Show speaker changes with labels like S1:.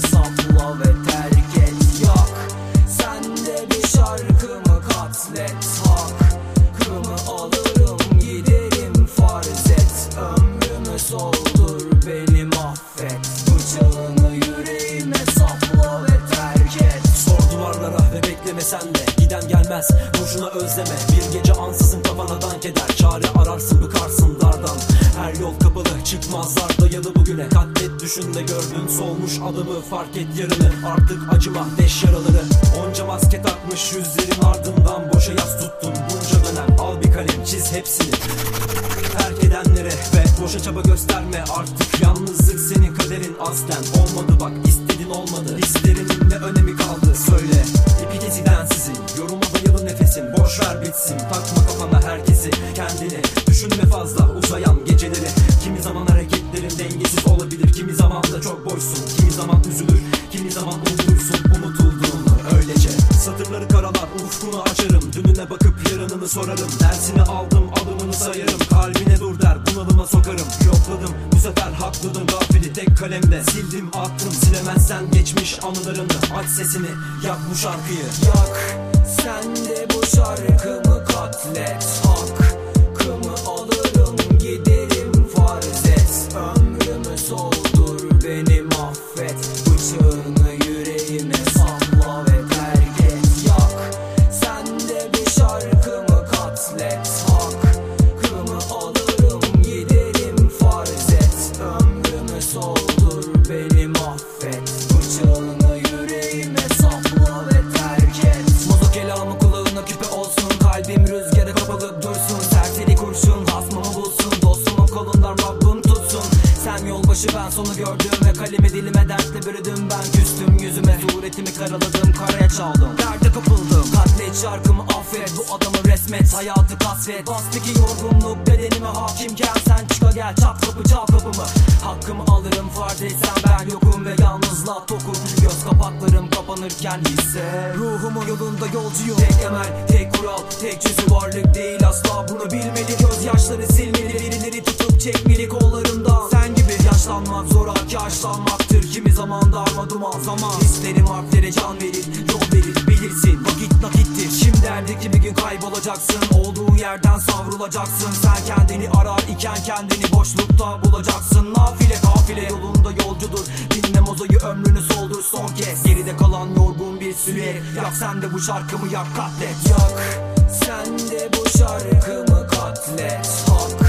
S1: sapla ve terk et. Yak. Sen de bir şarkımı katlet. Hakkımı alırım giderim farz Ömrümü soldur beni mahvet. Bıçağını yüreğime sapla ve terk et.
S2: Sor duvarlara ve Giden gelmez boşuna özleme. Bir gece ansızın kafana dank eder. Çare ararsın bıkarsın çıkmazlar. Dayalı bugüne Katlet düşün de gördün. Solmuş adımı Fark et yarını. Artık acıma deş yaraları. Onca maske takmış yüzlerin ardından Boşa yaz tuttun. Bunca dönem Al bir kalem çiz hepsini. Terk edenlere ve boşa çaba gösterme. Artık Yalnızlık senin kaderin aslen. Olmadı bak istedin olmadı. Hislerinin ne önemi kaldı? Söyle. İpi kesiden sizin. Yoruma dayalı nefesin boş ver bitsin. Takma kafana herkesi kendini. Düşünme fazla uzayan geceleri dengesiz olabilir kimi zaman da çok boşsun. Kimi zaman üzülür kimi zaman unutursun unutulduğunu öylece. Satırları karalar ufkunu açarım. Dününe bakıp yarınını sorarım. Dersini aldım adımını sayarım. Kalbine dur der bunalıma sokarım. Yokladım bu sefer haklıydım. Gafili tek kalemde Sildim attım. Silemezsen geçmiş anılarını Aç sesini. Yak bu şarkıyı.
S1: Yak sen de bu şarkımı Yolbaşı ben sonu gördüm Ve kalemi dilime dertle bürüdüm. Ben küstüm yüzüme Suretimi karaladım Karaya çaldım. Derde kapıldım Katlet şarkımı affet. Bu adamı resmet Hayatı kasvet. Bastaki yorgunluk bedenime hakimken Sen çıka gel çat kapı çal kapımı. Hakkımı alırım farz etsem ben yokum Ve yalnızlığa tokum. Göz kapaklarım kapanırken hisse. Ruhumun yolunda yolcuyum. Tek emel, tek kural, tek çözüm varlık değil Darma duman zaman. Hislerim harflere can verir, yol verir bilirsin. Vakit nakittir. Şimdi derdeki bir gün kaybolacaksın. Olduğu yerden savrulacaksın. Sen kendini arar iken kendini boşlukta bulacaksın. Nafile kafile yolunda yolcudur. Dinle mozoyu ömrünü soldur son kez. Geride kalan yorgun bir süre. Yak sen de bu şarkımı yak katlet. Yak sen de bu şarkımı katlet. Hakkımı